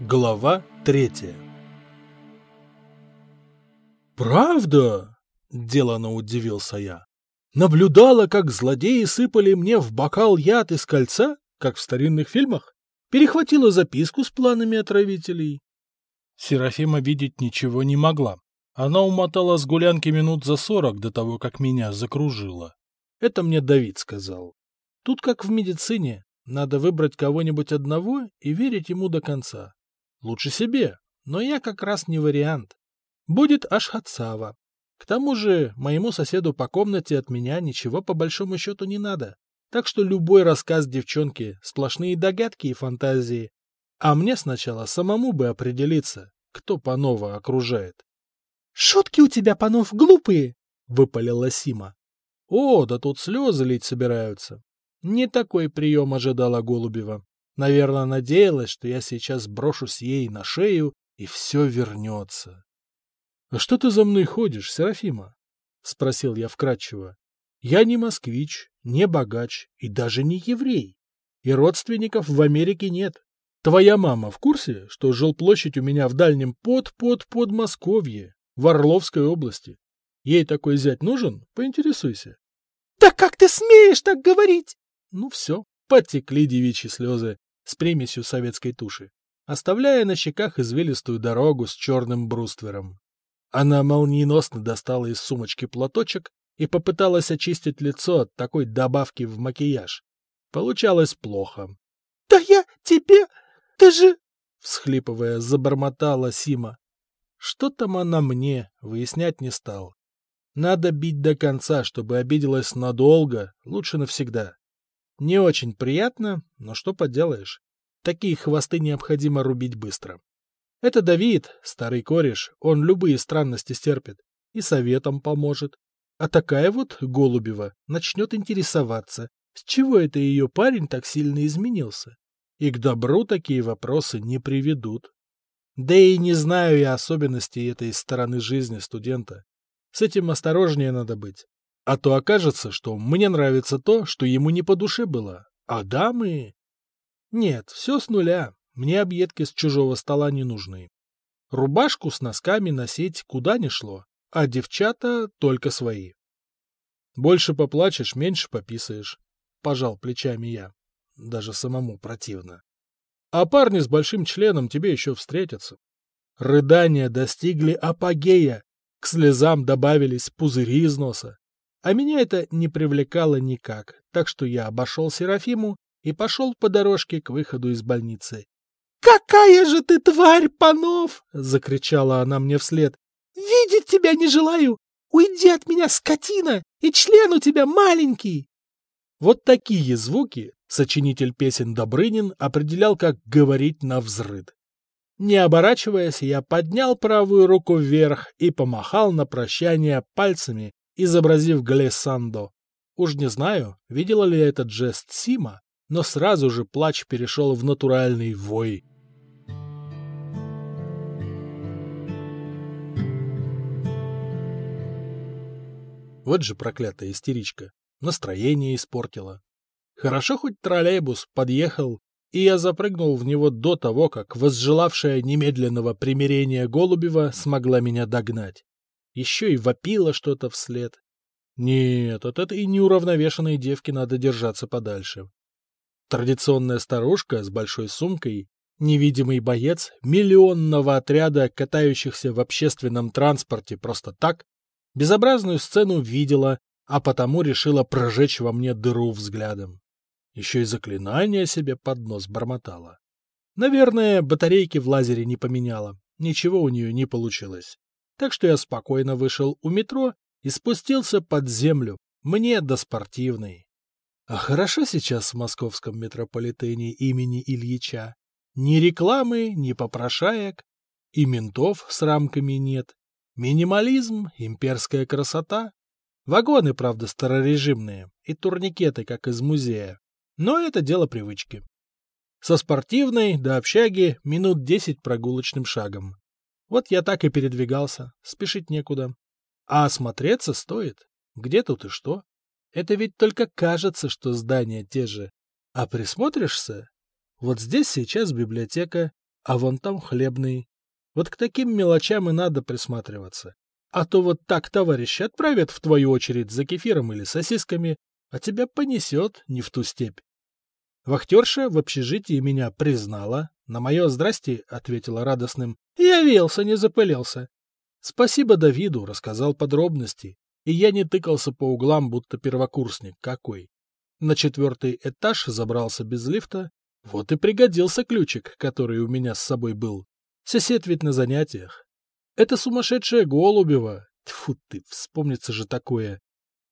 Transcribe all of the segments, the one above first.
Глава третья «Правда?» — делано удивился я. «Наблюдала, как злодеи сыпали мне в бокал яд из кольца, как в старинных фильмах? Перехватила записку с планами отравителей?» Серафима видеть ничего не могла. Она умотала с гулянки минут за сорок до того, как меня закружило. Это мне Давид сказал. Тут как в медицине. Надо выбрать кого-нибудь одного и верить ему до конца. Лучше себе, но я как раз не вариант. Будет Ашхатсава. К тому же моему соседу по комнате от меня ничего по большому счету не надо. Так что любой рассказ девчонки — сплошные догадки и фантазии. А мне сначала самому бы определиться, кто Панова окружает. — Шутки у тебя, Панов, глупые! — выпалила Сима. — О, да тут слезы лить собираются. Не такой прием ожидала Голубева. Наверное, надеялась, что я сейчас брошусь ей на шею, и все вернется. — А что ты за мной ходишь, Серафима? — спросил я вкратчиво. — Я не москвич, не богач и даже не еврей. И родственников в Америке нет. Твоя мама в курсе, что жилплощадь у меня в дальнем под-под-подмосковье, в Орловской области? Ей такой зять нужен? Поинтересуйся. — Да как ты смеешь так говорить? Ну все, потекли девичьи слезы с примесью советской туши, оставляя на щеках извилистую дорогу с черным бруствером. Она молниеносно достала из сумочки платочек и попыталась очистить лицо от такой добавки в макияж. Получалось плохо. — Да я тебе... Ты же... — всхлипывая, забормотала Сима. Что там она мне, выяснять не стал. Надо бить до конца, чтобы обиделась надолго, лучше навсегда. Не очень приятно, но что поделаешь. Такие хвосты необходимо рубить быстро. Это Давид, старый кореш, он любые странности стерпит и советом поможет. А такая вот Голубева начнет интересоваться, с чего это ее парень так сильно изменился. И к добру такие вопросы не приведут. Да и не знаю я особенностей этой стороны жизни студента. С этим осторожнее надо быть. А то окажется, что мне нравится то, что ему не по душе было. А дамы... Нет, все с нуля. Мне объедки с чужого стола не нужны. Рубашку с носками носить куда ни шло, а девчата только свои. Больше поплачешь, меньше пописаешь. Пожал плечами я. Даже самому противно. А парни с большим членом тебе еще встретятся. Рыдания достигли апогея. К слезам добавились пузыри из носа. А меня это не привлекало никак, так что я обошел Серафиму и пошел по дорожке к выходу из больницы. «Какая же ты тварь, Панов!» — закричала она мне вслед. «Видеть тебя не желаю! Уйди от меня, скотина, и член у тебя маленький!» Вот такие звуки сочинитель песен Добрынин определял как «говорить на взрыд». Не оборачиваясь, я поднял правую руку вверх и помахал на прощание пальцами, изобразив глессандо. Уж не знаю, видела ли этот жест Сима, но сразу же плач перешел в натуральный вой. Вот же проклятая истеричка. Настроение испортила. Хорошо хоть троллейбус подъехал, и я запрыгнул в него до того, как возжелавшая немедленного примирения Голубева смогла меня догнать еще и вопила что-то вслед. Нет, от этой неуравновешенной девки надо держаться подальше. Традиционная старушка с большой сумкой, невидимый боец миллионного отряда, катающихся в общественном транспорте просто так, безобразную сцену видела, а потому решила прожечь во мне дыру взглядом. Еще и заклинание себе под нос бормотала. Наверное, батарейки в лазере не поменяла, ничего у нее не получилось так что я спокойно вышел у метро и спустился под землю, мне до спортивной. А хорошо сейчас в московском метрополитене имени Ильича. Ни рекламы, ни попрошаек, и ментов с рамками нет. Минимализм, имперская красота. Вагоны, правда, старорежимные, и турникеты, как из музея. Но это дело привычки. Со спортивной до общаги минут десять прогулочным шагом. Вот я так и передвигался, спешить некуда. А осмотреться стоит. Где тут и что? Это ведь только кажется, что здания те же. А присмотришься? Вот здесь сейчас библиотека, А вон там хлебный. Вот к таким мелочам и надо присматриваться. А то вот так товарищи отправят в твою очередь за кефиром или сосисками, а тебя понесет не в ту степь. Вахтерша в общежитии меня признала, на мое «здрасте» ответила радостным «Явился, не запылился». Спасибо Давиду, рассказал подробности, и я не тыкался по углам, будто первокурсник какой. На четвертый этаж забрался без лифта, вот и пригодился ключик, который у меня с собой был. Сосед ведь на занятиях. Это сумасшедшая Голубева. Тьфу ты, вспомнится же такое.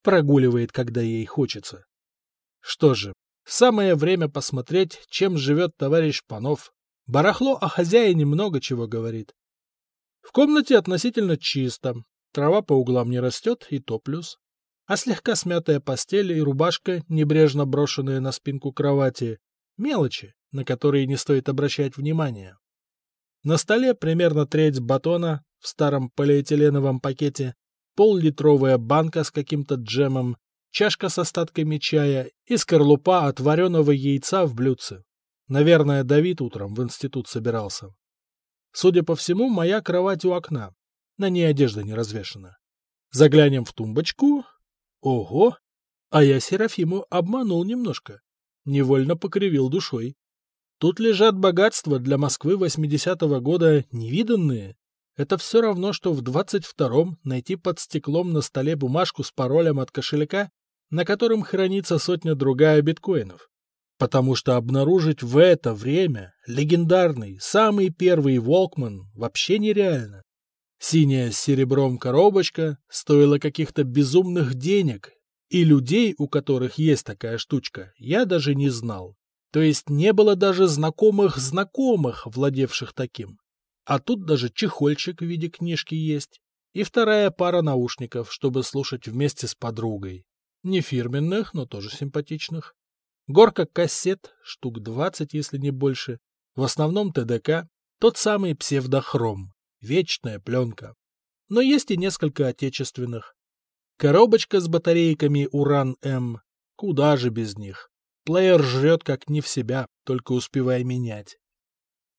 Прогуливает, когда ей хочется. Что же, самое время посмотреть, чем живет товарищ Панов. Барахло о хозяине много чего говорит. В комнате относительно чисто. Трава по углам не растет, и то плюс. А слегка смятая постель и рубашка, небрежно брошенная на спинку кровати, Мелочи, на которые не стоит обращать внимания. На столе примерно треть батона в старом полиэтиленовом пакете, пол-литровая банка с каким-то джемом, чашка с остатками чая и скорлупа от вареного яйца в блюдце. Наверное, Давид утром в институт собирался. Судя по всему, моя кровать у окна. На ней одежда не развешана. Заглянем в тумбочку. Ого! А я Серафиму обманул немножко невольно покривил душой. Тут лежат богатства для Москвы 80-го года невиданные. Это все равно, что в 22-м найти под стеклом на столе бумажку с паролем от кошелька, на котором хранится сотня-другая биткоинов. Потому что обнаружить в это время легендарный, самый первый Волкман вообще нереально. Синяя с серебром коробочка стоила каких-то безумных денег и людей, у которых есть такая штучка, я даже не знал. То есть не было даже знакомых знакомых, владевших таким. А тут даже чехольчик в виде книжки есть. И вторая пара наушников, чтобы слушать вместе с подругой. Не фирменных, но тоже симпатичных. Горка кассет, штук 20, если не больше. В основном ТДК, тот самый псевдохром, вечная пленка. Но есть и несколько отечественных. Коробочка с батарейками Уран-М. Куда же без них? Плеер жрет как не в себя, только успевая менять.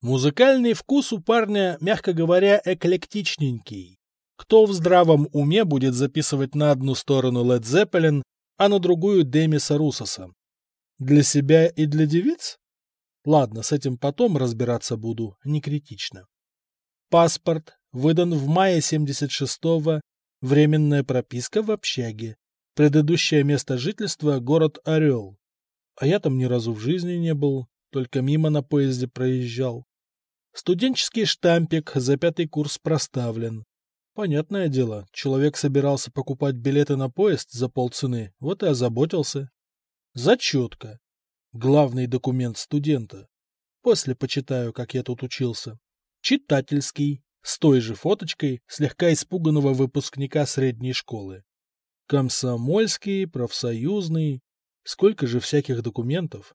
Музыкальный вкус у парня, мягко говоря, эклектичненький. Кто в здравом уме будет записывать на одну сторону Led Zeppelin, а на другую Демиса Русоса? Для себя и для девиц? Ладно, с этим потом разбираться буду, не критично. Паспорт выдан в мае 76-го Временная прописка в общаге. Предыдущее место жительства – город Орел. А я там ни разу в жизни не был, только мимо на поезде проезжал. Студенческий штампик за пятый курс проставлен. Понятное дело, человек собирался покупать билеты на поезд за полцены, вот и озаботился. Зачетка. Главный документ студента. После почитаю, как я тут учился. Читательский с той же фоточкой слегка испуганного выпускника средней школы. Комсомольский, профсоюзный, сколько же всяких документов.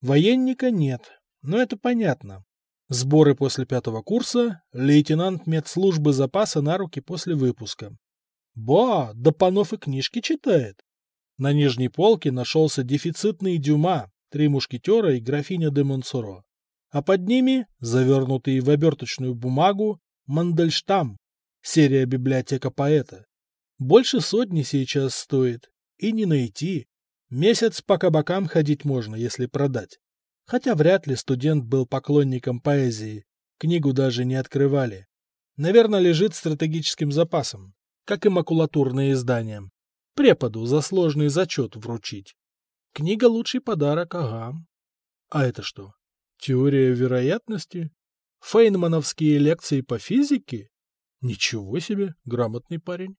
Военника нет, но это понятно. Сборы после пятого курса, лейтенант медслужбы запаса на руки после выпуска. Ба, да Панов и книжки читает. На нижней полке нашелся дефицитный Дюма, три мушкетера и графиня де Монсоро. А под ними, завернутые в оберточную бумагу, Мандельштам, серия библиотека поэта. Больше сотни сейчас стоит. И не найти. Месяц по кабакам ходить можно, если продать. Хотя вряд ли студент был поклонником поэзии. Книгу даже не открывали. Наверное, лежит стратегическим запасом, как и макулатурное издание. Преподу за сложный зачет вручить. Книга лучший подарок, ага. А это что? Теория вероятности? Фейнмановские лекции по физике? Ничего себе, грамотный парень.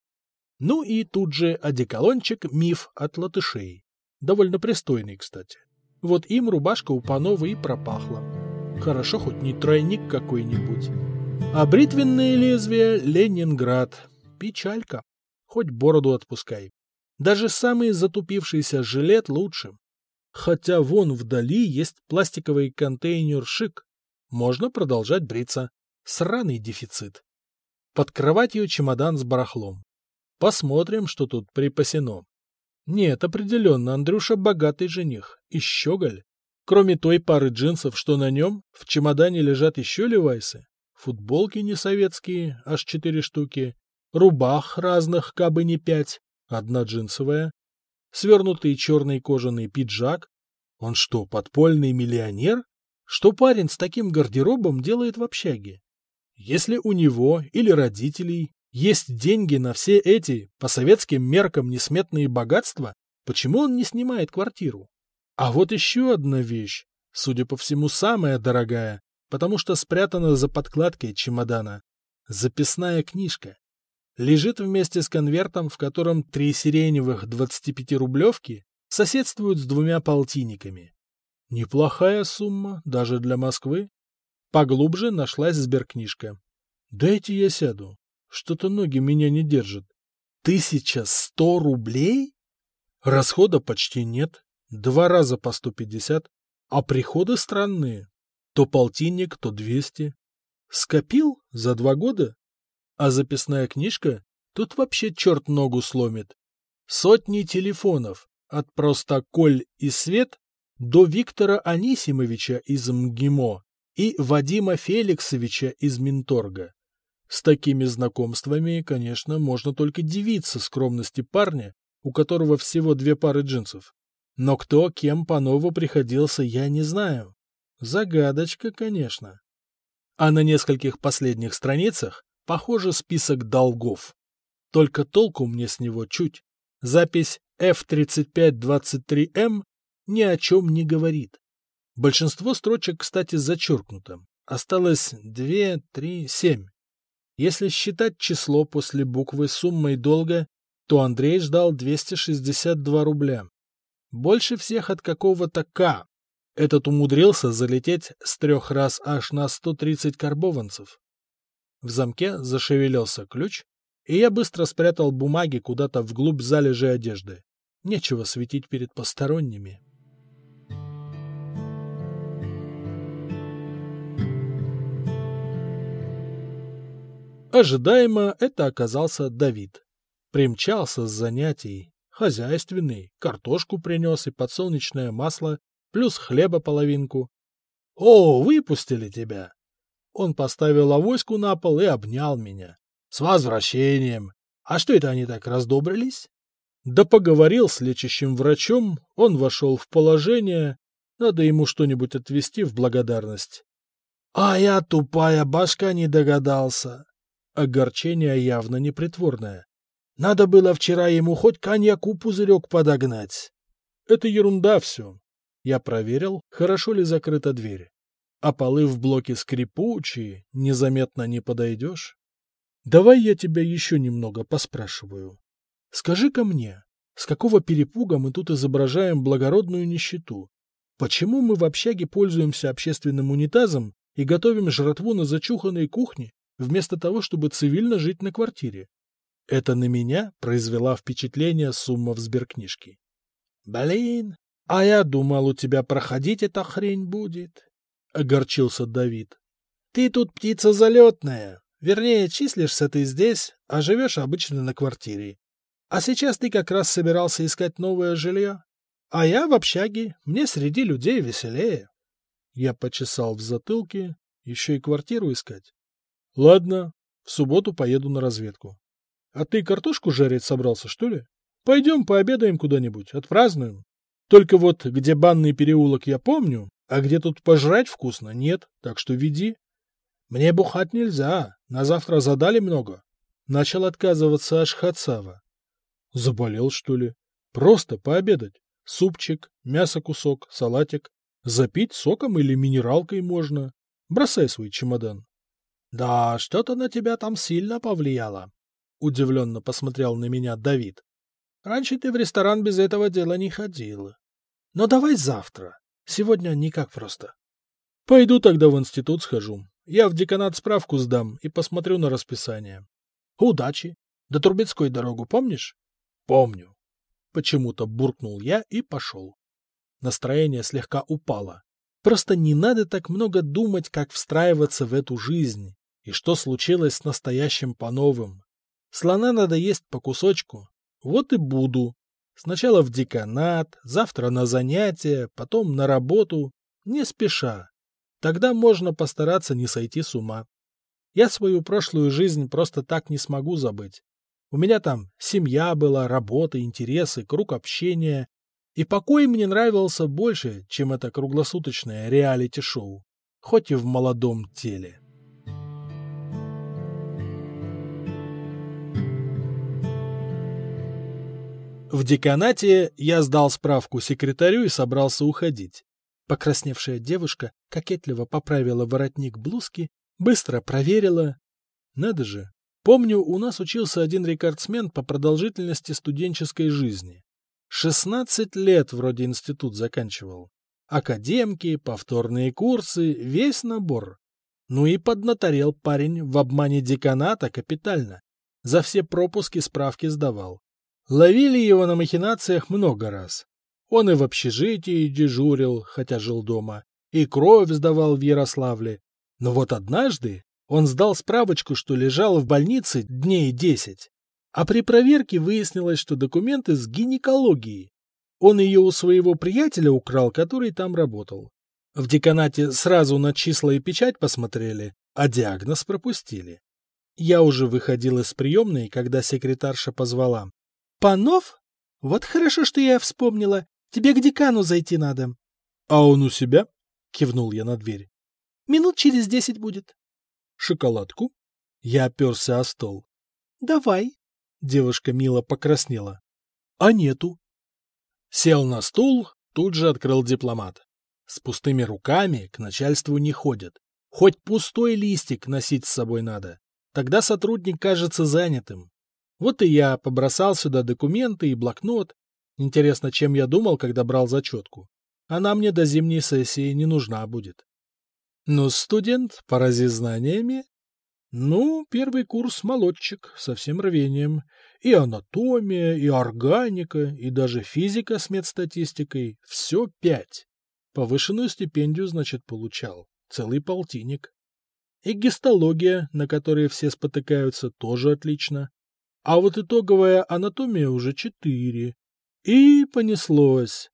Ну и тут же одеколончик «Миф от латышей». Довольно пристойный, кстати. Вот им рубашка у Панова и пропахла. Хорошо, хоть не тройник какой-нибудь. А бритвенные лезвия — Ленинград. Печалька. Хоть бороду отпускай. Даже самый затупившийся жилет лучше. Хотя вон вдали есть пластиковый контейнер «Шик», можно продолжать бриться. Сраный дефицит. Под кроватью чемодан с барахлом. Посмотрим, что тут припасено. Нет, определенно, Андрюша богатый жених. И щеголь. Кроме той пары джинсов, что на нем, в чемодане лежат еще левайсы. Футболки не советские, аж четыре штуки. Рубах разных, кабы не пять, одна джинсовая. Свернутый черный кожаный пиджак. Он что, подпольный миллионер? Что парень с таким гардеробом делает в общаге? Если у него или родителей есть деньги на все эти, по советским меркам, несметные богатства, почему он не снимает квартиру? А вот еще одна вещь, судя по всему, самая дорогая, потому что спрятана за подкладкой чемодана. Записная книжка. Лежит вместе с конвертом, в котором три сиреневых 25-рублевки соседствуют с двумя полтинниками. Неплохая сумма, даже для Москвы. Поглубже нашлась сберкнижка. Дайте я сяду. Что-то ноги меня не держат. Тысяча сто рублей? Расхода почти нет. Два раза по сто пятьдесят. А приходы странные. То полтинник, то двести. Скопил за два года? А записная книжка? Тут вообще черт ногу сломит. Сотни телефонов. От просто Коль и Свет до Виктора Анисимовича из МГИМО и Вадима Феликсовича из Минторга. С такими знакомствами, конечно, можно только дивиться скромности парня, у которого всего две пары джинсов. Но кто кем по-нову приходился, я не знаю. Загадочка, конечно. А на нескольких последних страницах, похоже, список долгов. Только толку мне с него чуть. Запись F3523M ни о чем не говорит. Большинство строчек, кстати, зачеркнуто. Осталось две, три, семь. Если считать число после буквы суммой долга, то Андрей ждал 262 рубля. Больше всех от какого-то К. Этот умудрился залететь с трех раз аж на 130 карбованцев. В замке зашевелился ключ, и я быстро спрятал бумаги куда-то вглубь залежи одежды. Нечего светить перед посторонними. Ожидаемо это оказался Давид. Примчался с занятий. Хозяйственный, картошку принес и подсолнечное масло, плюс хлеба половинку. — О, выпустили тебя! Он поставил авоську на пол и обнял меня. — С возвращением! А что это они так раздобрились? Да поговорил с лечащим врачом, он вошел в положение, надо ему что-нибудь отвести в благодарность. — А я, тупая башка, не догадался. Огорчение явно непритворное. Надо было вчера ему хоть коньяку пузырек подогнать. Это ерунда все. Я проверил, хорошо ли закрыта дверь. А полы в блоке скрипучие, незаметно не подойдешь. Давай я тебя еще немного поспрашиваю. Скажи-ка мне, с какого перепуга мы тут изображаем благородную нищету? Почему мы в общаге пользуемся общественным унитазом и готовим жратву на зачуханной кухне, вместо того, чтобы цивильно жить на квартире. Это на меня произвела впечатление сумма в сберкнижке. — Блин, а я думал, у тебя проходить эта хрень будет, — огорчился Давид. — Ты тут птица залетная. Вернее, числишься ты здесь, а живешь обычно на квартире. А сейчас ты как раз собирался искать новое жилье. А я в общаге, мне среди людей веселее. Я почесал в затылке, еще и квартиру искать. Ладно, в субботу поеду на разведку. А ты картошку жарить собрался, что ли? Пойдем пообедаем куда-нибудь, отпразднуем. Только вот где банный переулок я помню, а где тут пожрать вкусно нет, так что веди. Мне бухать нельзя, на завтра задали много. Начал отказываться Ашхатсава. Заболел, что ли? Просто пообедать. Супчик, мясо кусок, салатик. Запить соком или минералкой можно. Бросай свой чемодан. Да, что-то на тебя там сильно повлияло. Удивленно посмотрел на меня Давид. Раньше ты в ресторан без этого дела не ходил. Но давай завтра. Сегодня никак просто. Пойду тогда в институт схожу. Я в деканат справку сдам и посмотрю на расписание. Удачи. До Турбецкой дорогу помнишь? Помню. Почему-то буркнул я и пошел. Настроение слегка упало. Просто не надо так много думать, как встраиваться в эту жизнь. И что случилось с настоящим по-новым? Слона надо есть по кусочку. Вот и буду. Сначала в деканат, завтра на занятия, потом на работу, не спеша. Тогда можно постараться не сойти с ума. Я свою прошлую жизнь просто так не смогу забыть. У меня там семья была, работа, интересы, круг общения. И покой мне нравился больше, чем это круглосуточное реалити-шоу, хоть и в молодом теле. В деканате я сдал справку секретарю и собрался уходить. Покрасневшая девушка кокетливо поправила воротник блузки, быстро проверила. Надо же, помню, у нас учился один рекордсмен по продолжительности студенческой жизни. 16 лет вроде институт заканчивал. Академки, повторные курсы, весь набор. Ну и поднаторел парень в обмане деканата капитально. За все пропуски справки сдавал. Ловили его на махинациях много раз. Он и в общежитии дежурил, хотя жил дома, и кровь сдавал в Ярославле. Но вот однажды он сдал справочку, что лежал в больнице дней десять. А при проверке выяснилось, что документы с гинекологии. Он ее у своего приятеля украл, который там работал. В деканате сразу на числа и печать посмотрели, а диагноз пропустили. Я уже выходил из приемной, когда секретарша позвала. Панов? Вот хорошо, что я вспомнила. Тебе к декану зайти надо. — А он у себя? — кивнул я на дверь. — Минут через десять будет. — Шоколадку? Я оперся о стол. — Давай. Девушка мило покраснела. — А нету. Сел на стул, тут же открыл дипломат. С пустыми руками к начальству не ходят. Хоть пустой листик носить с собой надо. Тогда сотрудник кажется занятым. Вот и я побросал сюда документы и блокнот. Интересно, чем я думал, когда брал зачетку. Она мне до зимней сессии не нужна будет. Ну, студент, порази знаниями. Ну, первый курс молодчик, со всем рвением. И анатомия, и органика, и даже физика с медстатистикой. Все пять. Повышенную стипендию, значит, получал. Целый полтинник. И гистология, на которой все спотыкаются, тоже отлично. А вот итоговая анатомия уже четыре. И понеслось.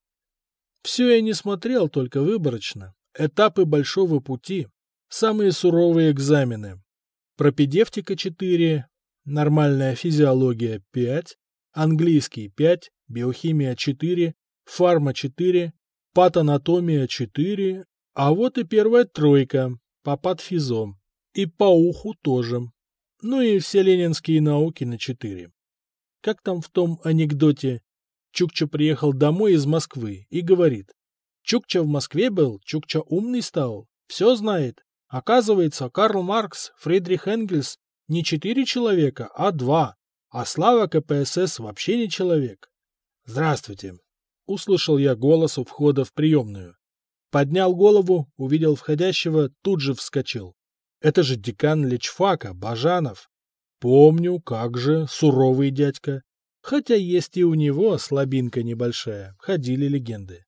Все я не смотрел, только выборочно. Этапы большого пути. Самые суровые экзамены. Пропедевтика 4, нормальная физиология 5, английский 5, биохимия 4, фарма 4, патанатомия 4, а вот и первая тройка по патфизом. И по уху тоже. Ну и все ленинские науки на четыре. Как там в том анекдоте? Чукча приехал домой из Москвы и говорит. Чукча в Москве был, Чукча умный стал, все знает. Оказывается, Карл Маркс, Фридрих Энгельс не четыре человека, а два, а Слава КПСС вообще не человек. «Здравствуйте!» — услышал я голос у входа в приемную. Поднял голову, увидел входящего, тут же вскочил. Это же декан Лечфака, Бажанов. Помню, как же, суровый дядька. Хотя есть и у него слабинка небольшая, ходили легенды.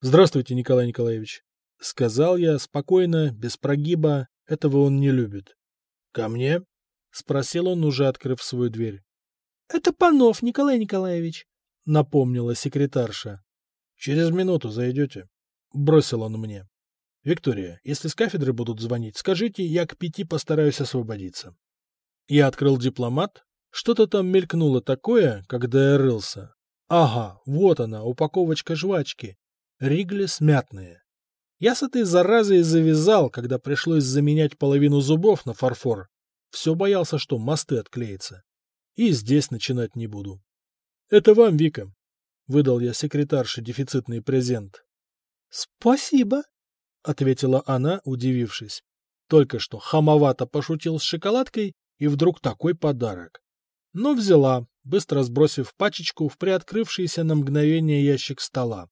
«Здравствуйте, Николай Николаевич», — сказал я спокойно, без прогиба, этого он не любит. «Ко мне?» — спросил он, уже открыв свою дверь. «Это Панов, Николай Николаевич», — напомнила секретарша. «Через минуту зайдете», — бросил он мне. «Виктория, если с кафедры будут звонить, скажите, я к пяти постараюсь освободиться». Я открыл дипломат. Что-то там мелькнуло такое, когда я рылся. Ага, вот она, упаковочка жвачки. Ригли смятные. Я с этой заразой завязал, когда пришлось заменять половину зубов на фарфор. Все боялся, что мосты отклеятся. И здесь начинать не буду. Это вам, Вика. Выдал я секретарше дефицитный презент. Спасибо, ответила она, удивившись. Только что хамовато пошутил с шоколадкой, и вдруг такой подарок. Но взяла, быстро сбросив пачечку в приоткрывшийся на мгновение ящик стола.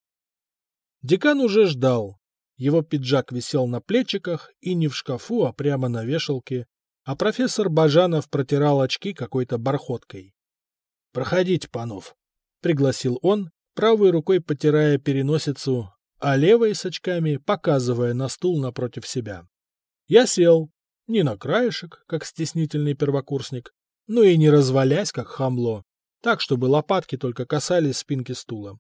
Декан уже ждал. Его пиджак висел на плечиках и не в шкафу, а прямо на вешалке, а профессор Бажанов протирал очки какой-то бархоткой. — Проходите, панов, — пригласил он, правой рукой потирая переносицу, а левой с очками показывая на стул напротив себя. Я сел, не на краешек, как стеснительный первокурсник, но и не развалясь, как хамло, так, чтобы лопатки только касались спинки стула.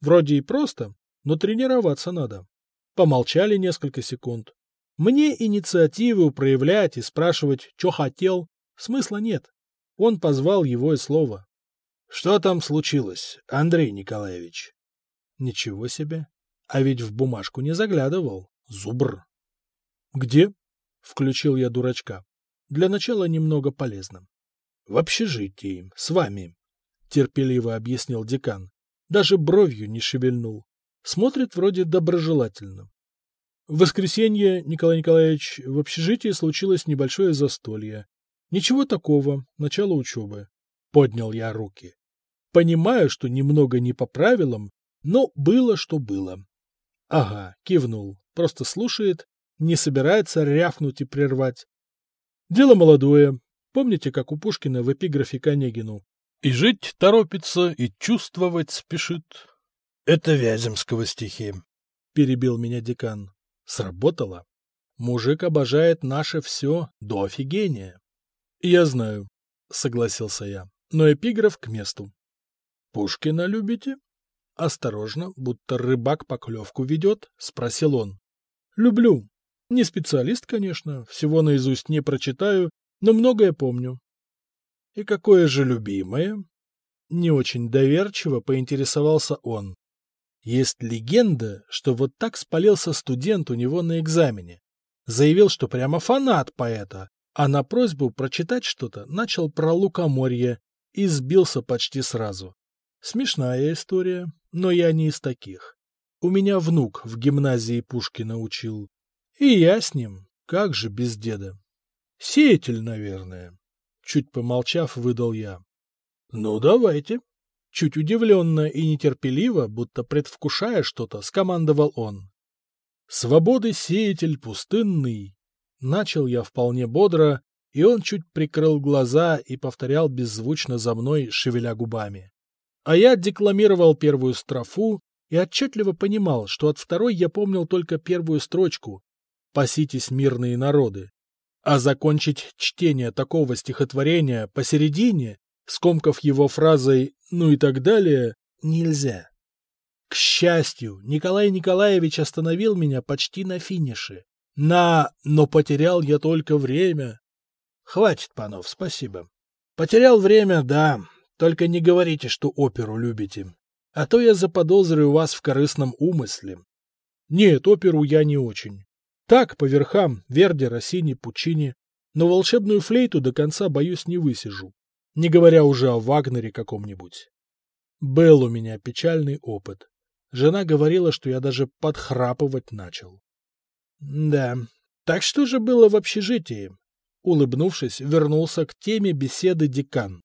Вроде и просто, но тренироваться надо. Помолчали несколько секунд. Мне инициативу проявлять и спрашивать, что хотел, смысла нет. Он позвал его и слово. — Что там случилось, Андрей Николаевич? — Ничего себе. А ведь в бумажку не заглядывал. Зубр. — Где? — включил я дурачка. Для начала немного полезно. — В общежитии, с вами, — терпеливо объяснил декан. Даже бровью не шевельнул. Смотрит вроде доброжелательно. В воскресенье, Николай Николаевич, в общежитии случилось небольшое застолье. Ничего такого, начало учебы. Поднял я руки. Понимаю, что немного не по правилам, но было, что было. Ага, кивнул, просто слушает, не собирается рявкнуть и прервать. Дело молодое. Помните, как у Пушкина в эпиграфе к Онегину? «И жить торопится, и чувствовать спешит». Это Вяземского стихи, — перебил меня декан. Сработало. Мужик обожает наше все до офигения. Я знаю, — согласился я, но эпиграф к месту. Пушкина любите? Осторожно, будто рыбак поклевку ведет, спросил он. Люблю. Не специалист, конечно, всего наизусть не прочитаю, но многое помню. И какое же любимое? Не очень доверчиво поинтересовался он. Есть легенда, что вот так спалился студент у него на экзамене. Заявил, что прямо фанат поэта, а на просьбу прочитать что-то начал про лукоморье и сбился почти сразу. Смешная история, но я не из таких. У меня внук в гимназии Пушкина учил. И я с ним, как же без деда. Сеятель, наверное. Чуть помолчав, выдал я. Ну, давайте. Чуть удивленно и нетерпеливо, будто предвкушая что-то, скомандовал он. «Свободы сеятель пустынный!» Начал я вполне бодро, и он чуть прикрыл глаза и повторял беззвучно за мной, шевеля губами. А я декламировал первую строфу и отчетливо понимал, что от второй я помнил только первую строчку «Паситесь, мирные народы». А закончить чтение такого стихотворения посередине скомкав его фразой «ну и так далее», нельзя. К счастью, Николай Николаевич остановил меня почти на финише. На, но потерял я только время. Хватит, панов, спасибо. Потерял время, да, только не говорите, что оперу любите. А то я заподозрю вас в корыстном умысле. Нет, оперу я не очень. Так, по верхам, Верди, Россини, Пучини, но волшебную флейту до конца, боюсь, не высижу не говоря уже о Вагнере каком-нибудь. Был у меня печальный опыт. Жена говорила, что я даже подхрапывать начал. Да, так что же было в общежитии? Улыбнувшись, вернулся к теме беседы декан.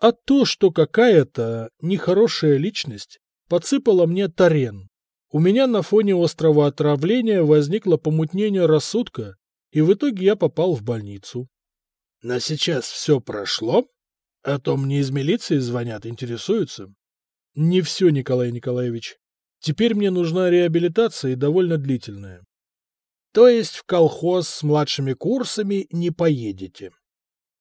А то, что какая-то нехорошая личность подсыпала мне тарен. У меня на фоне острого отравления возникло помутнение рассудка, и в итоге я попал в больницу. — Но сейчас все прошло? А то мне из милиции звонят, интересуются. Не все, Николай Николаевич. Теперь мне нужна реабилитация и довольно длительная. То есть в колхоз с младшими курсами не поедете?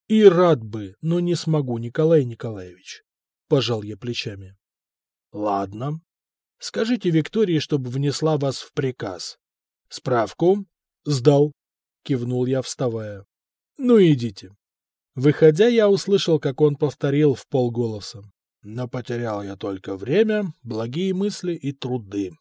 И рад бы, но не смогу, Николай Николаевич. Пожал я плечами. Ладно. Скажите Виктории, чтобы внесла вас в приказ. Справку? Сдал. Кивнул я, вставая. Ну идите. Выходя, я услышал, как он повторил в полголоса. Но потерял я только время, благие мысли и труды.